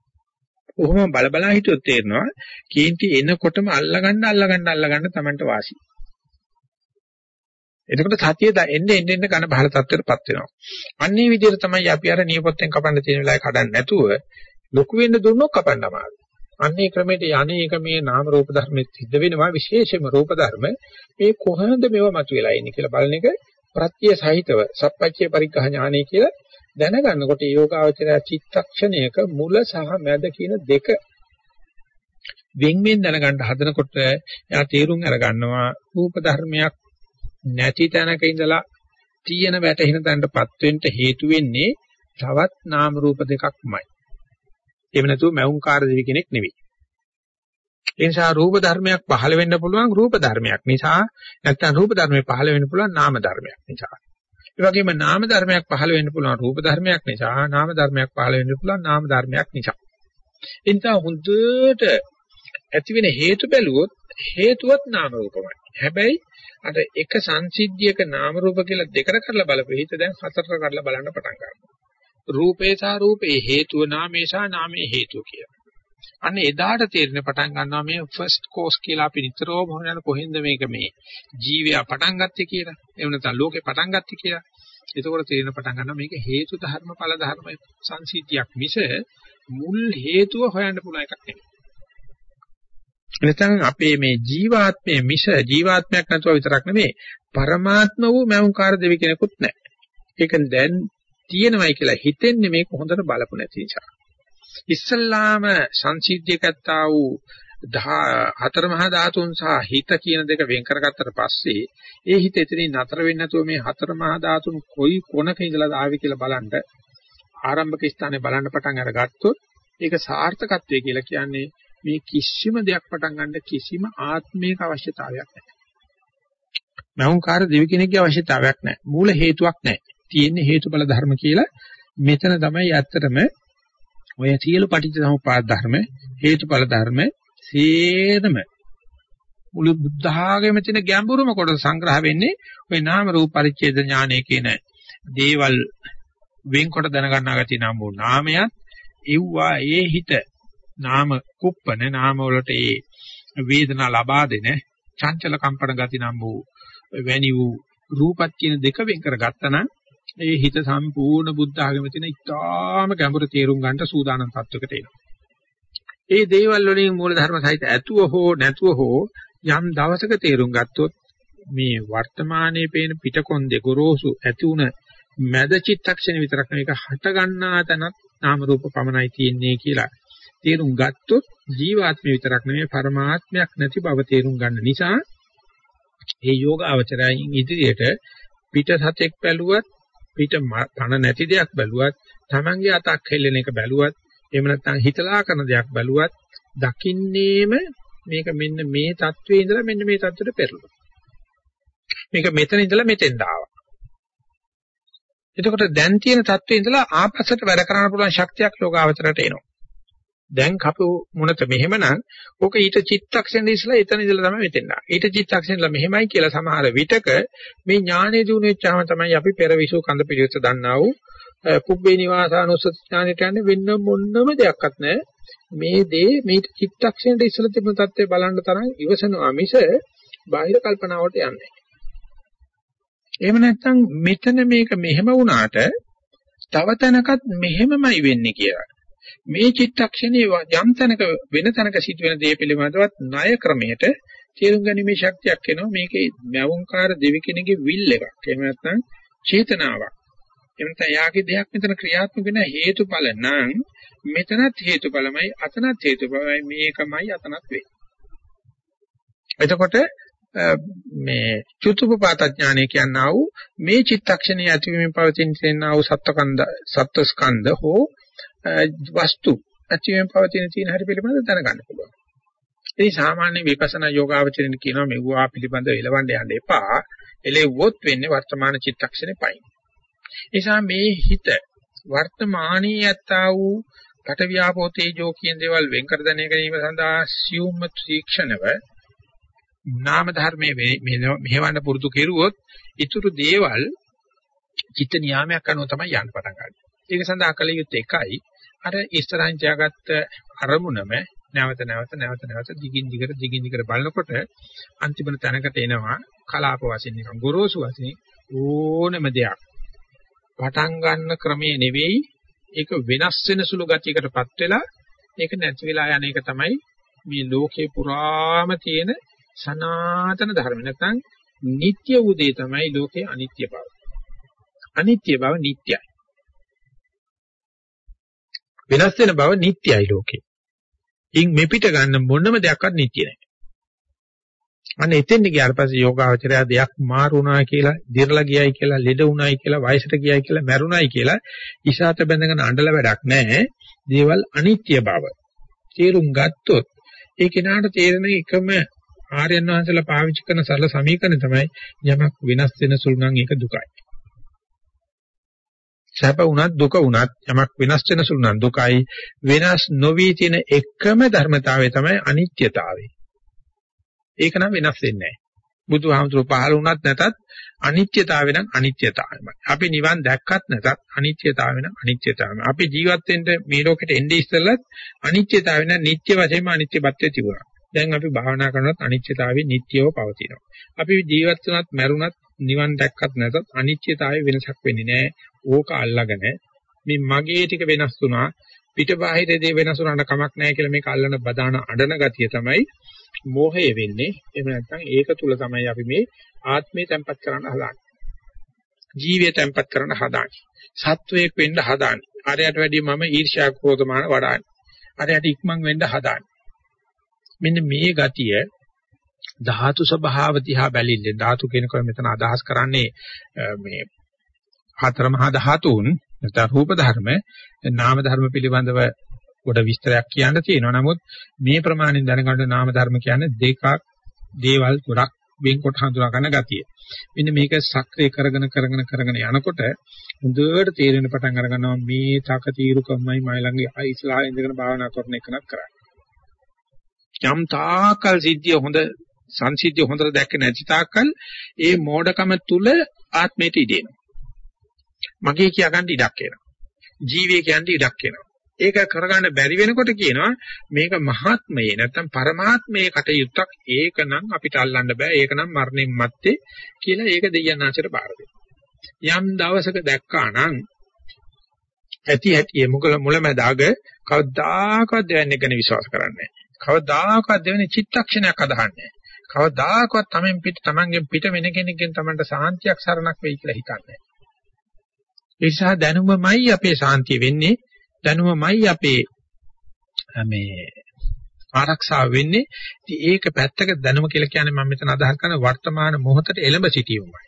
කොහොම බල බලා හිටියොත් තේරෙනවා කේන්ති එනකොටම අල්ලගන්න අල්ලගන්න අල්ලගන්න Tamanට වාසි. එතකොට සතිය එන්නේ එන්නේ එන්නේ ඝන බහල තත්ත්වයටපත් වෙනවා. අන්නේ විදිහට තමයි අපි අර නියපොත්තෙන් කපන්න තියෙන වෙලාවේ කඩන්න නැතුව ලොකු වෙන්න දුන්නොත් කපන්න අමාරුයි. අන්නේ ක්‍රමයට යන්නේ එක මේ නාම රූප ධර්මෙත් සිද්ධ වෙනවා විශේෂයෙන්ම රූප ධර්ම මේ කොහොමද මේව මතුවලා ඉන්නේ කියලා බලන එක ප්‍රත්‍ය සහිතව සප්පච්චේ පරිග්‍රහ ඥානය කියලා දැනගන්නකොට යෝගාවචරය චිත්තක්ෂණයක මුල සහ මැද කියන දෙක වෙන්වෙන් දැනගන්න හදනකොට එයා තීරුම් අරගන්නවා රූප ධර්මයක් නැති තැනක ඉඳලා තියෙන වැටහෙන තැනටපත් වෙන්න හේතු වෙන්නේ තවත් නාම රූප දෙකක්මයි. එහෙම නැතුව මෞංකාර දෙවි කෙනෙක් නෙවෙයි. ඒ නිසා රූප ධර්මයක් පහළ වෙන්න පුළුවන් රූප ධර්මයක් නිසා නැත්නම් රූප ධර්මයක් පහළ වෙන්න පුළුවන් නාම ධර්මයක් නිසා. ඒ වගේම නාම ධර්මයක් පහළ වෙන්න පුළුවන් රූප ධර්මයක් නිසා නාම ධර්මයක් පහළ වෙන්න පුළුවන් නාම ධර්මයක් නිසා. ඒ නිසා හොඳට ඇති වෙන හේතු බැලුවොත් හේතුවත් නාම රූපමයි. හැබැයි අර එක සංසිද්ධියක නාම රූප කියලා දෙකට කරලා බලපෙ හිත දැන් හතරට කරලා බලන්න පටන් ගන්නවා. රූපේ සහ රූපේ හේතුව නාමේ සහ නාමේ හේතුව කියලා. අන්න එදාට තේරෙන පටන් ගන්නවා මේ ෆස්ට් කෝස් කියලා අපි නිතරම හොයන කොහෙන්ද මේක මේ ජීවය පටන් ගත්තේ කියලා. එහෙම නැත්නම් ලෝකේ පටන් ගත්තේ කියලා. එතකොට තේරෙන පටන් ගන්නවා මේක හේතු ධර්ම ඵල ධර්ම සංසිද්ධියක් මිස මුල් හේතුව හොයන්න පුළුවන් එකක් නෙවෙයි. එතන අපේ මේ ජීවාත්මයේ මිස ජීවාත්මයක් නැතුව විතරක් නෙමෙයි පරමාත්ම වූ මෞංකාර දෙවි කෙනෙකුත් නැහැ. ඒක දැන් තියෙනවයි කියලා හිතෙන්නේ මේක හොඳට බලපු නැති නිසා. ඉස්සල්ලාම සංසිද්ධියකත්තා වූ හතර මහා ධාතුන් සහ හිත කියන දෙක වෙන් කරගත්තට පස්සේ ඒ හිත එතනින් නතර වෙන්නේ නැතුව මේ හතර මහා ධාතුන් කොයි කොනක ඉඳලාද ආවේ කියලා බලන්න ආරම්භක ස්ථානේ බලන්න පටන් අරගත්තොත් ඒක සාර්ථකත්වය කියලා කියන්නේ මේ කිසිම දෙයක් පටන් ගන්න කිසිම ආත්මයක අවශ්‍යතාවයක් නැහැ. මෞංකාර දෙවි කෙනෙක්ගේ අවශ්‍යතාවයක් නැහැ. මූල හේතුවක් නැහැ. තියෙන්නේ හේතුඵල ධර්ම කියලා මෙතන තමයි ඇත්තටම ඔය සියලු පටිච්චසමුප්පාද ධර්ම හේතුඵල ධර්ම සේරම මුළු බුද්ධ ආගමේ තියෙන ගැඹුරම කොට සංග්‍රහ වෙන්නේ ওই නාම රූප පරිච්ඡේද ඥානය කියන දේවල් වෙන්කොට දැනගන්නා ගතිය නම් වූ නාමයත් එව්වා ඒ හිත නාම කුප්පන නාම වලට ඒ වේදනා ලබා දෙන චංචල කම්පන ගති නම් වූ වැනි වූ රූපත් කියන දෙක වෙන් කරගත්තා නම් ඒ හිත සම්පූර්ණ බුද්ධ ආගමේ තියෙන ඉතාම ගැඹුරු තේරුම් ගන්නට සූදානම් තත්වයකට එනවා. ඒ දේවල් වලින් මූල ධර්ම සහිත ඇතුව හෝ නැතුව හෝ යම් දවසක තේරුම් ගත්තොත් මේ වර්තමානයේ පේන පිටකොන්දේ ගොරෝසු ඇති උන මැද චිත්තක්ෂණ විතරක් නෙවෙයි ඒක හට ගන්නා තැනත් නාම රූප පමණයි තියෙන්නේ කියලා තේරුම් ගත්තොත් ජීවාත්මය විතරක් නෙමෙයි පරමාත්මයක් නැති බව තේරුම් ගන්න නිසා මේ යෝග අවචරයෙන් ඉදිරියට පිට සතෙක් බැලුවත් පිට පණ නැති දෙයක් බැලුවත් Tamange අතක් හෙල්ලෙන එක බැලුවත් එහෙම නැත්නම් හිතලා කරන දෙයක් බැලුවත් දකින්නේම මේක මෙන්න මේ தത്വයේ ඉඳලා මෙන්න මේ தത്വෙට පෙරළුවා. මේක මෙතන ඉඳලා මෙතෙන් ආවා. එතකොට දැන් තියෙන தത്വයේ ඉඳලා ආපස්සට වැඩ කරන්න පුළුවන් ශක්තියක් යෝගාවචරයට එනවා. දැන් කපු මොනත මෙහෙමනම් ඕක ඊට චිත්තක්ෂණ ඉස්සලා එතන ඉඳලා තමයි මෙතෙන් ආ. ඊට චිත්තක්ෂණ ඉඳලා මෙහෙමයි කියලා සමහර විටක මේ ඥානෙ දිනු වෙච්චාම තමයි අපි පෙරවිසු කඳ පිළිවෙත දන්නා වූ පුබ්බේ නිවාසානුස්සති ඥානෙ කියන්නේ වෙන මොන්නම දෙයක්වත් නැහැ. මේ දේ මේ චිත්තක්ෂණයට ඉස්සලා තිබුණ தත්ත්වය බලන්න තරම් ඉවසනවා මිස බාහිර කල්පනාවට යන්නේ නැහැ. එහෙම නැත්නම් මෙතන මේක මෙහෙම වුණාට තව තැනකත් මෙහෙමමයි වෙන්නේ කියලා. මේ චිත්තක්ෂණයේ යම් තැනක වෙන තැනක සිදුවෙන දේ පිළිබඳවත් ණය ක්‍රමයට තේරුම් ගැනීමේ ශක්තියක් එනවා මේකේ මවුන්කාර දෙවි කෙනෙකුගේ විල් එකක්. එහෙම නැත්නම් චේතනාවක්. එහෙම නැත්නම් යාගේ දෙයක් මෙතන ක්‍රියාත්මක වෙන හේතුඵල නම් මෙතනත් හේතුඵලමයි අතනත් හේතුඵලමයි මේකමයි අතනත් වෙන්නේ. එතකොට මේ චුතුපපාත ඥානය කියනා වූ මේ චිත්තක්ෂණයේ ඇතිවීමෙන් පවතින තේනා වූ සත්ත්වකන්ද සත්ත්වස්කන්ධ හෝ වස්තු ඇතිවීමෙන් පවතින තීන හරි පිළිබඳව දැනගන්න පුළුවන්. ඒ සාමාන්‍ය විපස්සනා යෝගාවචරණ කියනවා මෙවුවා පිළිබඳව එලවන්න යන්න එපා. එලෙව්වොත් වෙන්නේ වර්තමාන චිත්තක්ෂණේ පයින්. නිසා මේ හිත වර්තමානයේ යත්තා වූ පටවියාපෝ තේජෝ කියන දේවල් වෙන් කර දැන ගැනීම සඳහා සියුම්ම තීක්ෂණව නාම ධර්මයේ මෙහෙවන්න පුරුදු කෙරුවොත් ඊතුරු දේවල් චිත්ත නියාමයක් අනුව තමයි යන්න පටන් ගන්න. ඒක සඳහා කල යුත්තේ එකයි අර ඉස්තරන් තියාගත්ත අරමුණම නැවත නැවත නැවත නැවත දිගින් දිගට දිගින් දිගට බලනකොට අන්තිම තැනකට එනවා කලාප වශයෙන් නිකන් ගොරෝසු වශයෙන් ඕනම දෙයක් පටන් ගන්න ක්‍රමයේ නෙවෙයි ඒක වෙනස් වෙන සුළු ගතියකටපත් වෙලා ඒක නැති වෙලා යන එක තමයි මේ ලෝකේ පුරාම තියෙන සනාතන ධර්ම නැත්නම් නিত্য උදේ තමයි ලෝකේ අනිත්‍ය බව. අනිත්‍ය බව නිට්ටයයි. වෙනස් වෙන බව නිට්ටයයි ලෝකේ. ඉන් මෙපිට ගන්න මොනම දෙයක්වත් නිට්ටය නැහැ. අන්න එතෙන් ගියාට පස්සේ යෝගාවචරය දෙයක් මාරුණා කියලා, දිරලා ගියයි කියලා, ලෙඩ වුණායි කියලා, වයසට ගියයි කියලා, මැරුණායි කියලා ඉසాత බැඳගෙන අඬල වැඩක් නැහැ. දේවල් අනිත්‍ය බව. තේරුම් ගත්තොත් ඒ කෙනාට තේරෙන එකම ආර්යයන් වහන්සේලා පාවිච්චි කරන සරල සමීකරණ තමයි යමක් වෙනස් වෙන සුළු නම් ඒක දුකයි. සැප වුණත් දුක වුණත් යමක් වෙනස් වෙන සුළු නම් දුකයි. වෙනස් නොවි තියෙන එකම ධර්මතාවය තමයි අනිත්‍යතාවය. ඒක නම් වෙනස් වෙන්නේ නැහැ. බුදුහාමුදුරුවෝ පහළ වුණත් නැතත් අනිත්‍යතාවය නම් අනිත්‍යතාවයමයි. අපි නිවන් දැක්කත් නැතත් අනිත්‍යතාවය නම් අනිත්‍යතාවයමයි. අපි ජීවත් වෙන්න මේ ලෝකෙට එන්නේ ඉස්සෙල්ලත් අනිත්‍යතාවය නම් නිට්ටය වශයෙන්ම අනිත්‍යපත්‍ය තිබුණා. දැන් අපි භාවනා කරනවත් අනිත්‍යතාවයේ නිට්ටයව පවතිනවා. අපි ජීවත් වුණත් මැරුණත් නිවන් දැක්කත් නැතත් අනිත්‍යතාවයේ වෙනසක් වෙන්නේ නැහැ. ඕක අල්ලගෙන මේ මගේ ටික වෙනස් වුණා පිටබාහිර දේ වෙනස් වුණාට කමක් නැහැ කියලා මේක අල්ලන බදාන අඬන ගතිය තමයි මෝහය වෙන්නේ. එහෙම නැත්නම් ඒක තුල තමයි අපි මේ ආත්මය තැම්පත් කරන්න හදාන්නේ. ජීවය තැම්පත් කරන්න හදාන්නේ. සත්වයක් වෙන්න හදාන්නේ. අරයට වැඩිය මම ඊර්ෂ්‍යා ක්‍රෝධමාන වඩාන්නේ. අරයට ඉක්මන් වෙන්න හදාන්නේ. මෙන්න මේ ගතිය ධාතු ස්වභාව දිහා බැලිල්ලෙන් ධාතු කියනකොට මෙතන අදහස් කරන්නේ මේ හතර මහා ධාතුන් නැත්නම් රූප ධර්ම නාම ධර්ම පිළිබඳව කොට විස්තරයක් කියන්න තියෙනවා. නමුත් මේ ප්‍රමාණයෙන් දැනගන්න නාම ධර්ම කියන්නේ දෙකක් දේවල් ගොඩක් වෙන්කොට හඳුනා ගන්න ගතිය. මෙන්න මේක සක්‍රිය කරගෙන කරගෙන කරගෙන යනකොට හොඳට තේරෙන පටන් අර ගන්නවා මේ තක తీරුකම්මයි මයි ළඟ ඉස්ලාහ ඉඳගෙන භාවනා කරන එකනක් කරන්නේ. යම් තාකල් සිද්ධිය හොඳ සංසිද්ධිය හොඳට දැක්ක නැති තාකල් ඒ මෝඩකම තුල ආත්මයට ඉදෙනවා. මගේ කියාගන්න ඉඩක් එනවා. ජීවය කියන්නේ ඉඩක් එනවා. ඒක කරගන්න බැරි වෙනකොට කියනවා මේක මහාත්මයේ නැත්තම් පරමාත්මයේ කටයුත්තක් ඒකනම් අපිට අල්ලන්න බෑ ඒකනම් මරණයන් මැත්තේ කියලා ඒක දෙයයන් ආචර බාර යම් දවසක දැක්කා නම් ඇති ඇති මුගල මුලමදාග කවදාකවත් දෙවන්නේ ගැන විශ්වාස කරන්නේ නැහැ කවදාකවත් දෙවෙනි චිත්තක්ෂණයක් අදහන්නේ කවදාකවත් තමෙන් පිට තමන්ගෙන් පිට වෙන කෙනෙක්ගෙන් තමන්ට සාන්තියක් සරණක් වෙයි කියලා හිතන්නේ ඒ නිසා දැනුමමයි අපේ සාන්තිය වෙන්නේ දැනුමමයි අපේ මේ ආරක්ෂාව වෙන්නේ. ඉතින් ඒක පැත්තක දැනුම කියලා කියන්නේ මම මෙතන අදහස් කරන වර්තමාන මොහොතට එළඹ සිටීමයි.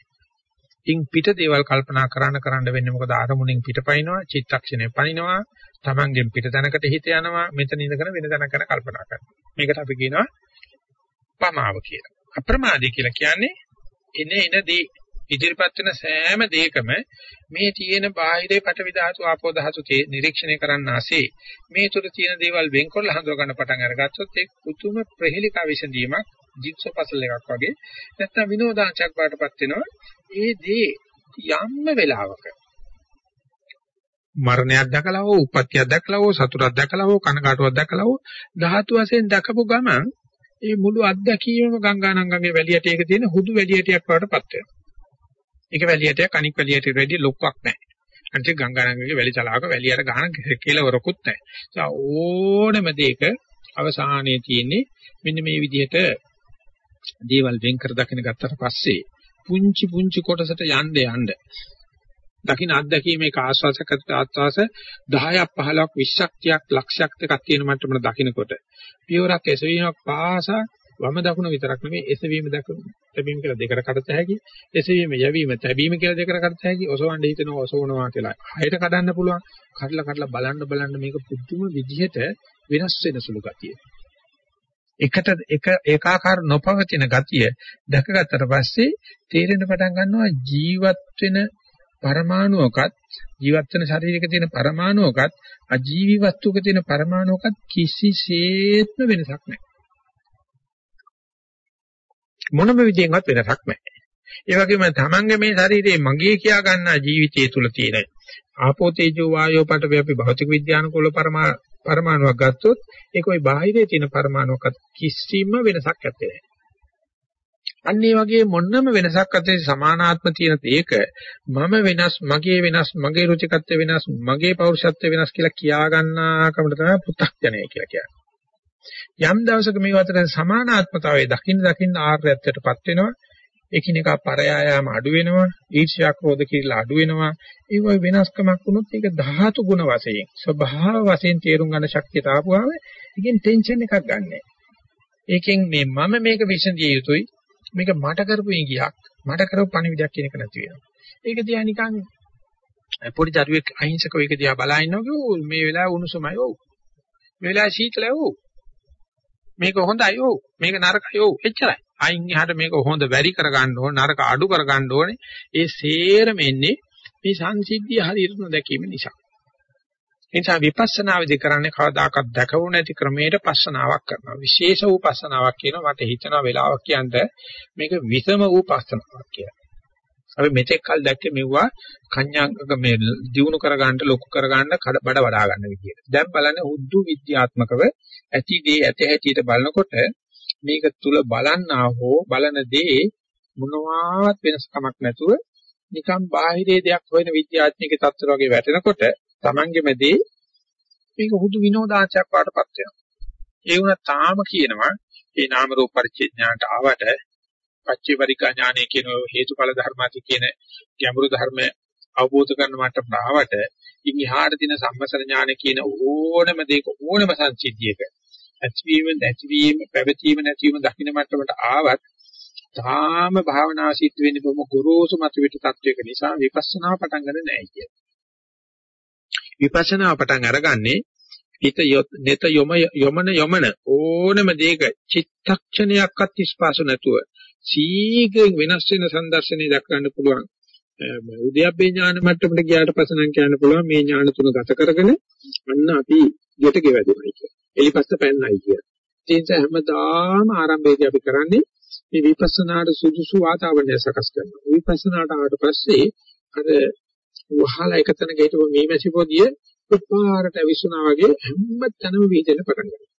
ඉන් පිට දේවල් කල්පනා කරන්න කරන්න වෙන්නේ මොකද අරමුණෙන් පිටපයින්නවා, චිත්තක්ෂණය පනිනවා, Tamangen පිට තැනකට හිත යනවා, මෙතන ඉඳගෙන වෙන තැනක ගැන කල්පනා කරනවා. මේකට අපි කියනවා පමාව කියලා. අප්‍රමාදී කියලා කියන්නේ එන එන දේ ඉදිරිපත් වෙන සෑම දෙයකම මේ තියෙන බාහිරේ පටවි ධාතු ආපෝ ධාතු නිරීක්ෂණය කරන්න ASCII මේ තුර තියෙන දේවල් වෙන්කොල්ල හඳුනා ගන්න පටන් අරගත්තොත් ඒ කුතුම ප්‍රහෙලිකා විසඳීමක් ජිත්සෝ පසල් එකක් වගේ නැත්නම් විනෝදාංශයක් බාටපත් වෙනවා ඒ දේ යම්ම වෙලාවක මරණයක් දැකලා හෝ උප්පත්තියක් දැකලා හෝ සතුටක් දැකලා හෝ කනකාටුවක් දැකලා හෝ ධාතු වශයෙන් දැකපු ගමන් ඒ මුළු අත්දැකීමම ගංගානංගගේ වැලියටයක තියෙන හුදු වැලියටයක් වඩටපත් වෙනවා ඒක වැලියටයක් අනික් වැලියට වැඩි ලොක්වක් නැහැ. අනිත් ගංගානංගගේ වැලි තලාවක වැලියට ගහන කෙලවරකුත් නැහැ. ඕනම දෙයක අවසානයේ තියෙන්නේ මෙන්න මේ විදිහට දේවල් වෙන් කර දකින්න ගත්තට පස්සේ පුංචි පුංචි කොටසට යන්න යන්න දකින්න අත්දැකීමේ ආස්වාසකට ආස්වාස 10ක් 15ක් 20ක් 30ක් ලක්ෂයක් දෙකක් තියෙන මට්ටමකට දකින්නකොට පියවරක් එසවීමක් පාසා වම දකුණ විතරක් නෙමෙයි එසවීම දකුණ තැබීම කියලා දෙකට කඩත හැකි එසවීම යැවීම තැබීම කියලා දෙකට කඩත හැකි ඔසවන්න හිතනවා ඔසවනවා කියලා හයට කඩන්න පුළුවන් කඩලා කඩලා බලන්න බලන්න මේක පුදුම විදිහට වෙනස් වෙන සුළු ගතිය. එකට එක ඒකාකාර නොපවතින ගතිය දැකගත්තට පස්සේ තේරෙන පටන් ගන්නවා ජීවත් වෙන පරමාණුවකත් ජීවත් වෙන ශරීරයක තියෙන පරමාණුවකත් අජීවී වස්තුවක තියෙන පරමාණුවකත් කිසිසේත්ම වෙනසක් නැහැ මොනම විදියෙන්වත් වෙනසක් නැහැ. ඒ වගේම තමන්ගේ මේ ශරීරයේ මගේ කියා ගන්නා ජීවිතය තුල තියෙන ආපෝ තේජෝ වායෝ පඨවි අපි භෞතික විද්‍යානුකූල පරමාණුවක් ගත්තොත් ඒක ওই බාහිරේ තියෙන පරමාණුවකට කිසිම වෙනසක් නැත්තේ. අන්න ඒ වගේ මොනම වෙනසක් අතේ සමානාත්ම තියෙන තේක මම වෙනස් මගේ වෙනස් මගේ රුචිකත්වය වෙනස් මගේ පෞරුෂත්වය වෙනස් කියලා කියා ගන්නා කමට තමයි පු탁ජනය කියලා කියන්නේ. යම් දවසක මේ අතර සමානාත්මතාවයේ දකින්න දකින්න ආර්යත්වයටපත් වෙනවා. එකිනෙකා පරයායම අඩු වෙනවා. ඊර්ෂ්‍යා ක්‍රෝධ කිරිලා අඩු වෙනවා. ඒ වගේ වෙනස්කමක් වුණොත් ඒක ධාතු ගුණ වශයෙන් ස්වභාව වශයෙන් තේරුම් ගන්න ශක්තියට ආපුවාම ඒකෙන් ටෙන්ෂන් එකක් ගන්නෑ. ඒකෙන් මේ මම මේක විසඳිය යුතුයි. මේක මට කරපු ඉගියක් මට කරපු පණිවිඩයක් කියන එක නැති වෙනවා. ඒක දිහා නිකන් පොඩි දරුවෙක් අහිංසකව ඒක දිහා බලා ඉන්නකො මේ වෙලාව උණුසුමයි ඔව්. මේ වෙලාව සීතලයි ඔව්. මේක හොඳයි ඔව්. මේක නරකයි ඔව්. එච්චරයි. අයින් එහාට මේක හොඳ වැඩි කරගන්න ඕන නරක අඩු කරගන්න ඕනේ. ඒ සේරම එන්නේ මේ සංසිද්ධිය හරියට නොදැකීම නිසා. ඒ නිසා විපස්සනාවේදී කරන්නේ කවදාකවත් දැකවු නැති ක්‍රමයකට පස්සනාවක් කරනවා. විශේෂ වූ පස්සනාවක් කියනවා. මට හිතන වෙලාවක් කියන්ට මේක විසම වූ පස්සනාවක් කියලා. අපි මෙතෙක් කල් දැක්කේ මෙවුවා කන්‍යාංගක මේ දිනු කරගන්න ලොකු කරගන්න බඩ වඩා ගන්න විදියට. දැන් බලන්නේ උද්දු විද්‍යාත්මකව ඇති දේ ඇති හැටියට බලනකොට මේක තුල බලන්නා හෝ බලන දේ මොනවාවත් වෙනස්කමක් නැතුව නිකන් බාහිරේ දෙයක් හොයන විද්‍යාඥයෙක් තත්ත්ව වගේ වැටෙනකොට Tamangeම දේ මේක හුදු විනෝදාංශයක් වඩපත් වෙනවා. ඒ වුණා තාම කියනවා මේ නාම රූප පරිච්ඡේඥාට ආවට පච්චේ පරිකා ඥානය කියන හේතුඵල ධර්මාති කියන ගැඹුරු ධර්ම අවබෝධ කරන මට්ටමට ආවට ඉන් එහාට තියෙන සම්මසර ඥාන කියන ඕනම දෙයක ඕනම සංසිද්ධියක ඇතිවීම නැතිවීම පැවතීම නැතිවීම දකින්න මට්ටමට ආවත් තාම භාවනා සිද්ධ වෙන්නේ බොහොම ගොරෝසු මත පිට තත්වයක නිසා විපස්සනා පටන් ගන්න නැහැ කිය. විපස්සනා පටන් අරගන්නේ හිත නෙත යොම යොමන යොමන ඕනම දෙයක චිත්තක්ෂණයක්වත් ඉස්පාසු නැතුව සීඝ්‍රයෙන් වෙනස් වෙන සංදර්ශනේ දක්වන්න පුළුවන් උද්‍යප්පේ ඥාන මට්ටමට ගියාට පස්සේ නම් කියන්න පුළුවන් මේ ඥාන තුන ගත කරගෙන අන්න අපි යට ගෙවැදුණයි කියලා. එලිපස්ස පැන්නයි කියලා. ඒ නිසා හැමදාම ආරම්භයේදී අපි කරන්නේ මේ විපස්සනාට සුදුසු වාතාවරණය සකස් කරනවා. විපස්සනාට ආවට පස්සේ අර වහලා එකතන ගේටව මේ මැසිපොදිය උපාරට අවිසුනා වගේ හැම තැනම වීදෙන පටන් ගන්නවා.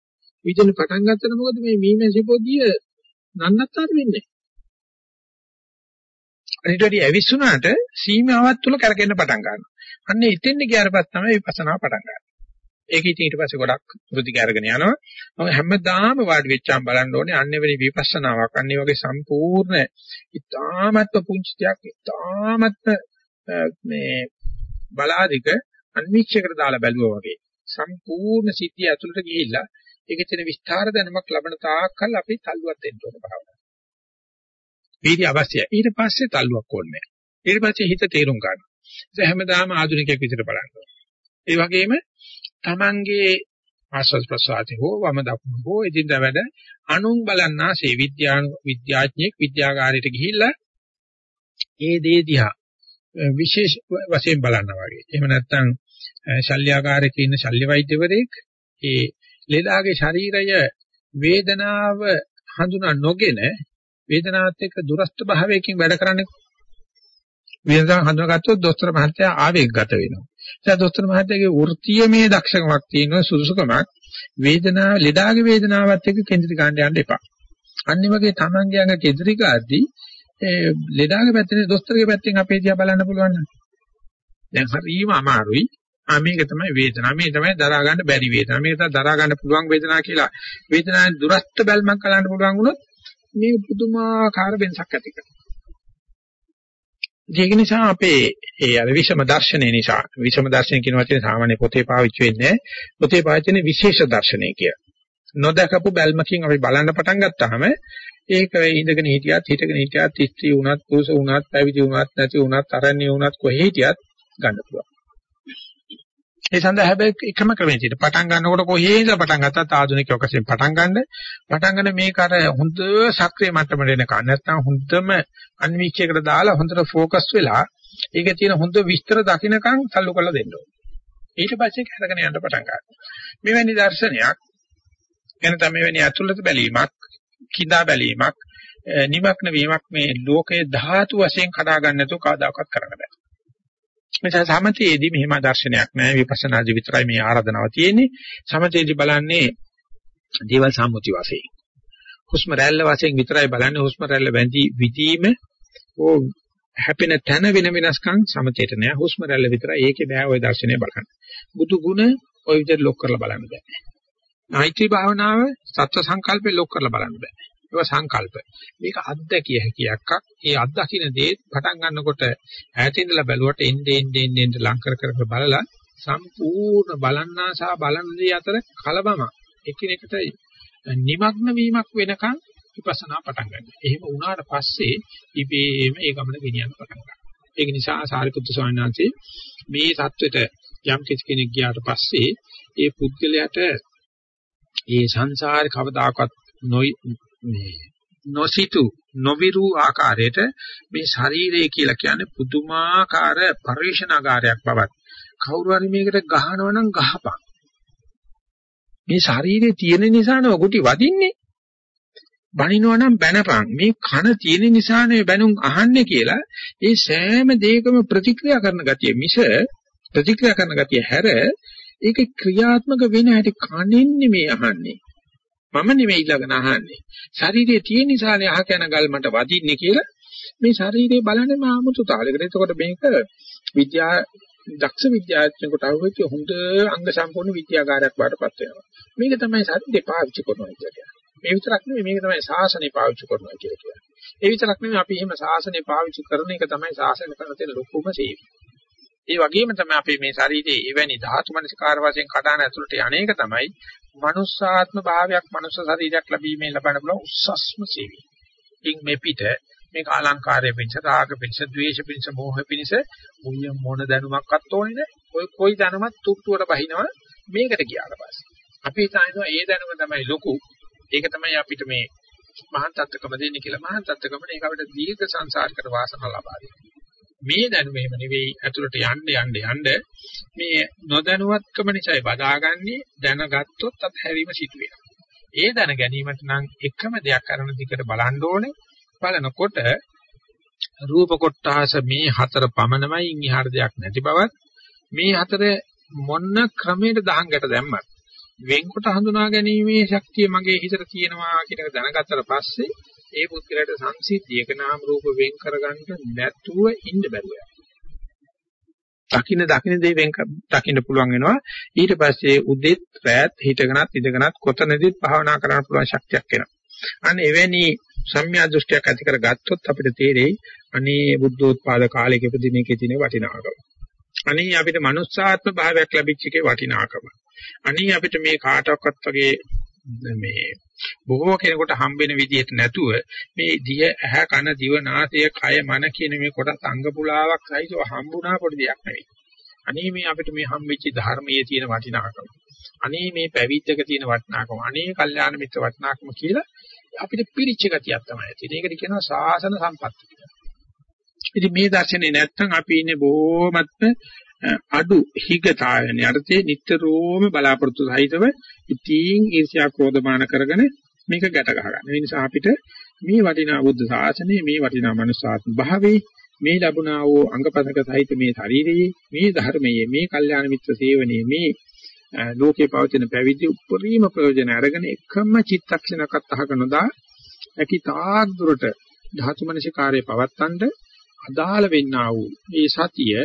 වීදෙන පටන් ගත්තම මොකද මේ මේ මැසිපොදිය නන්නත්තර වෙන්නේ. අනිත් ඇවිස්සුනාට සීමාවක් තුල කරකෙන්න පටන් ගන්නවා. අන්න එතෙන්ද ගියාට පස්සේ තමයි විපස්සනා පටන් ගන්නේ. ඒක ඉතින් ඊට පස්සේ ගොඩක් වෘද්ධි කරගෙන යනවා. මම හැමදාම වාඩි වෙච්චාම බලන්න ඕනේ අන්නේ වෙලේ විපස්සනාවක්. අන්නේ වගේ සම්පූර්ණ ඉතාමත්ම පුංචි දෙයක් ඉතාමත්ම මේ බලාදික අන්විච්ඡයකට දාලා බැලුවා වගේ. සම්පූර්ණ සිද්ධිය ඇතුළට ගිහිල්ලා ඒකේ තියෙන විස්තර දැනුමක් ලබන තාක්කල් අපි තල්ලුවක් දෙන්න ඕන භාවනාව. මේටි අවශ්‍යයි. ඊට පස්සේ තල්ලුවක් ඕනේ. ඊට පස්සේ හිත තේරුම් ගන්න. ඒ හැමදාම ආධුනිකයෙක් විදිහට බලන්න. ඒ වගේම තමන්ගේ ආස්වාද ප්‍රසආතේ හෝ වම දකුණු හෝ එදින්දා වැඩ අනුන් බලන්නාසේ විද්‍යාන විද්‍යාඥයෙක් විද්‍යාගාරයට ගිහිල්ලා ඒ දේ දිහා විශේෂ වශයෙන් බලනවා වගේ. එහෙම නැත්නම් ශල්‍යාගාරයක ඉන්න ශල්‍ය වෛද්‍යවරයෙක් ඒ ලෙඩාගේ ශරීරය වේදනාව හඳුනා නොගෙන වේදනාවත් එක්ක දුරස්ත භාවයකින් වැඩ කරන්නේ වේදනාව හඳුනාගත්තොත් දොස්තර මහත්තයා ආවේගගත වෙනවා. දැන් දොස්තර මහත්තයාගේ වෘත්තීයමය දක්ෂකමක් තියෙනවා සුදුසුකමක් වේදනාව ලෙඩාගේ වේදනාවත් එක්ක කේන්ද්‍රිත ගන්න යන්න එපා. අනිත් වගේ තමන්ගේ අඟ කේන්ද්‍රිත ගාද්දී ඒ ලෙඩාගේ පැත්තේ දොස්තරගේ පැත්තෙන් අපේ දිහා බලන්න පුළුවන් නේද? දැන් හරිම අමාරුයි. ආ මේක තමයි වේදනාව. මේ තමයි දරා ගන්න බැරි වේදනාව. මේක තමයි දරා ගන්න පුළුවන් වේදනාව කියලා. වේදනාවේ දුරස්ත බැල්මක් කලන්න පුළුවන් වුණොත් මේ පුදුමාකාර වෙනසක් ඇති කරනවා. ඒක නිසා අපේ ඒ අර විෂම දර්ශනය නිසා විෂම දර්ශනය කියන වචනේ සාමාන්‍ය පොතේ පාවිච්චි වෙන්නේ පොතේ පාවිච්චි වෙන්නේ විශේෂ දර්ශනය කියලා. නොදකපු බැල්මකින් අපි බලන්න පටන් ගත්තාම ඒක ඉඳගෙන හිටියත් හිටගෙන හිටියත් ස්ත්‍රී වුණත් පුරුෂ වුණත් පැවිදි වුණත් නැති වුණත් අරණ්‍ය වුණත් කොහේ හිටියත් ගන්න පුළුවන්. ඒ සඳහා හැබැයි එකම ක්‍රමයේ තියෙන පටන් ගන්නකොට කොහේ ඉඳලා පටන් ගත්තත් ආධුනිකයෝ කසෙන් පටන් ගන්න පටන් ගන්න මේක අර හොඳ සක්‍රිය මට්ටමට එනකන් නැත්නම් හොඳම අන්වීක්ෂයකට දාලා හොඳට ફોකස් වෙලා ඒකේ තියෙන හොඳ විස්තර දකින්නකන් තල්ලු කරලා දෙන්න ඕනේ. ඊට පස්සේ කරගෙන යන්න පටන් ගන්නවා. මෙවැනි දර්ශනයක් එනතම මෙවැනි අතුලත බැලීමක් කිඳා බැලීමක් නිමක්න වීමක් මේ ලෝකයේ ධාතු වශයෙන් කඩා ගන්න නැතුව කවදාකවත් කරන්න බෑ. මෙතන සමතේදී මෙහිම දර්ශනයක් නෑ විපස්සනාදී විතරයි මේ ආරාධනාව තියෙන්නේ. සමතේදී බලන්නේ දේවල් සම්මුති වශයෙන්. හුස්ම රැල්ල වශයෙන් විතරයි බලන්නේ හුස්ම රැල්ල වැඳි විදීම ඕ හැපෙන තැන වෙන වෙනස්කම් සමතේට නෑ. හුස්ම රැල්ල විතරයි ඒකේ බෑ ওই දර්ශනය බලන්න. බුදු ගුණ ওই විදිහට ලොක් කරලා බලන්න බෑ. මෛත්‍රී භාවනාව සත්ව සංකල්පේ ලොක් කරලා බලන්න බෑ. ඒක සංකල්ප. මේක අත්දැකිය හැකි එකක්. ඒ අත්දකින්න දේ පටන් ගන්නකොට ඈතින්දලා බැලුවට එන්නේ එන්නේ එන්නේ ලං කර කර බලලා සම්පූර්ණ බලන්නා සහ බලන දේ අතර කලබම එකිනෙකට නිමග්න වීමක් වෙනකන් විපස්සනා පටන් ගන්නවා. එහෙම වුණාට පස්සේ ඉබේම ඒ ගමන ගෙනියන්න පටන් ගන්නවා. ඒක නිසා සාරිපුත්තු ස්වාමීන් වහන්සේ මේ தത്വෙට යම් කිසි කෙනෙක් ගියාට පස්සේ ඒ පුද්ගලයාට ඒ සංසාරේ කවදාකවත් මේ නොසිතු නොවිරු ආකාරයට මේ ශරීරය කියලා කියන්නේ පුදුමාකාර පරිශනාගාරයක් බවත්. කවුරු හරි මේකට ගහනවා නම් ගහපන්. මේ ශරීරේ තියෙන නිසා නේ ඔගුටි වදින්නේ. බනිනවා නම් බැනපන්. මේ කන තියෙන නිසා නේ බැනුම් අහන්නේ කියලා ඒ සෑම දෙයකම ප්‍රතික්‍රියා කරන ගතිය මිස ප්‍රතික්‍රියා කරන ගතිය හැර ඒක ක්‍රියාත්මක වෙන හැටි කනින් නෙමෙයි අහන්නේ. මම නෙමෙයි ළඟන අහන්නේ. ශරීරයේ තියෙන නිසානේ අහ කන ගල් මට වදින්නේ කියලා මේ ශරීරය බලන්නේ මාමුතු තාලයකට. එතකොට මේක විද්‍යා දක්ෂ විද්‍යාඥයෙකුට අහුවෙච්ච හොඳ අංග සම්පූර්ණ විද්‍යාගාරයක් වඩපත් වෙනවා. මේක තමයි ශරීරය පාවිච්චි කරනවා කියන්නේ. මේ විතරක් නෙමෙයි මේක තමයි සාසනය පාවිච්චි කරනවා කියලා කියන්නේ. ඒ විතරක් නෙමෙයි අපි එහෙම සාසනය පාවිච්චි කරන එක තමයි සාසනය කරන තියෙන ලොකුම සේවය. ඒ වගේම තමයි අපේ මේ ශරීරයේ එවැනි ධාතු මනසිකාර වශයෙන් කඩාන ඇතුළට යන්නේක තමයි මනුස්සාත්ම භාවයක් මනුස්ස ශරීරයක් ලැබීමේ ලබන බල උස්සස්ම සේවය. ඉන් මේ පිට මේක අලංකාරය පිණිස රාග පිණිස ද්වේෂ පිණිස මෝහ පිණිස මුය මොන දැනුමක්වත් ඕනේ නැහැ. ඔය කොයි දැනුමත් තුට්ටුවට බහිනවා මේකට ගියාට පස්සේ. අපි හිතනවා ඒ දැනුම තමයි ලොකු. ඒක තමයි අපිට මේ මහාන් තත්ත්වකම දෙන්නේ කියලා මහාන් තත්ත්වකම ඒක අපිට දීර්ඝ සංසාරිකට වාසනාව ලබා දෙනවා. මේ දැනුම එහෙම නෙවෙයි ඇතුළට යන්න යන්න යන්න මේ නොදැනුවත්කම නිසා බදාගන්නේ දැනගත්තොත් අත්හැරීම සිදු වෙනවා. ඒ දැන ගැනීමට නම් එකම දෙයක් කරන දිකට බලන්න ඕනේ. බලනකොට රූප කොටාස මේ හතර පමණමයි ඉන් එහාට දෙයක් නැති බවත් මේ හතර මොන්න ක්‍රමයකට දහංගට දැම්මත් වෙන්කොට හඳුනා ගැනීමේ ශක්තිය මගේ හිතට තියෙනවා කියන එක දැනගත්තට පස්සේ ඒ පුද්ගලයාට සංසිද්ධියක නාම රූප වෙන් කරගන්න නැතුව ඉන්න බැරුව දකින්න දකින්න දේ වෙන් දකින්න පුළුවන් වෙනවා. ඊට පස්සේ උදෙත් රැත් හිටගෙනත් ඉඳගෙනත් කොතනදීත් භාවනා කරන්න පුළුවන් ශක්තියක් එනවා. අන්න එවැනි සම්‍යා දෘෂ්ටියක් ඇති කරගත්තොත් අපිට තේරෙයි අනේ බුද්ධෝත්පාද කාලයක ඉපදින එකේ තියෙන වටිනාකම. අනේ අපිට මනුස්සාත්ම භාවයක් ලැබිච්ච එකේ වටිනාකම. අනේ අපිට මේ කාටවත් වගේ මේ බොහෝ කෙනෙකුට හම්බෙන විදිහට නැතුව මේ දිය ඇහ කන දිව නාසය කය මන කියන මේ කොටස් අංග පුලාවක් සහිතව හම්බුණා පොඩි දෙයක් නෙවෙයි. අනේ මේ අපිට මේ හම්බෙච්ච ධර්මයේ තියෙන වටිනාකම. අනේ මේ පැවිද්දක තියෙන වටිනාකම. අනේ කල්යාණ මිත්‍ර වටිනාකම කියලා අපිට පිරිච්ච ගතියක් තමයි තියෙන්නේ. ඒකට කියනවා සාසන සම්පත්තිය කියලා. ඉතින් මේ දර්ශනේ නැත්තම් අපි ඉන්නේ බොහොමත්ම අඩු හිගතාවයන් යටතේ නිට්ටරෝම බලාපොරොත්තු සහිතව ඉතින් ඊර්ෂ්‍යා ක්‍රෝධමාන කරගෙන මේක ගැට ගන්න. ඒ නිසා අපිට මේ වටිනා බුද්ධ ශාසනය මේ වටිනා මනුස්සාත්ම භාවයේ මේ ලැබුණා වූ අංගපතක සහිත මේ ශරීරයේ මේ ධර්මයේ මේ කල්යාණ මිත්‍ර සේවනයේ මේ ලෝකේ පවතින පැවිදි උපරිම ප්‍රයෝජන අරගෙන එකම චිත්තක්ෂණයක්වත් අහක නොදා ඇති තාක් දුරට ධාතු මනසිකාරයේ පවත්තන්ට අදාළ වෙන්නා වූ මේ සතිය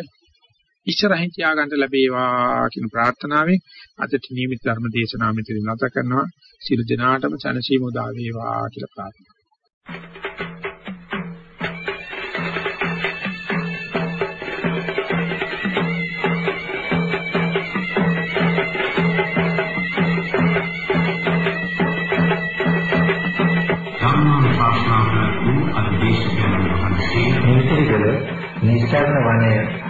ඉස්සරහින් තියාගන්න ලැබේවා කියන ප්‍රාර්ථනාවෙන් අදට නියමිත ධර්ම දේශනාව මෙතන නැවත කරනවා. සියලු දෙනාටම සනසීම උදා වේවා කියලා ප්‍රාර්ථනා නිස්සාරණ වනයේ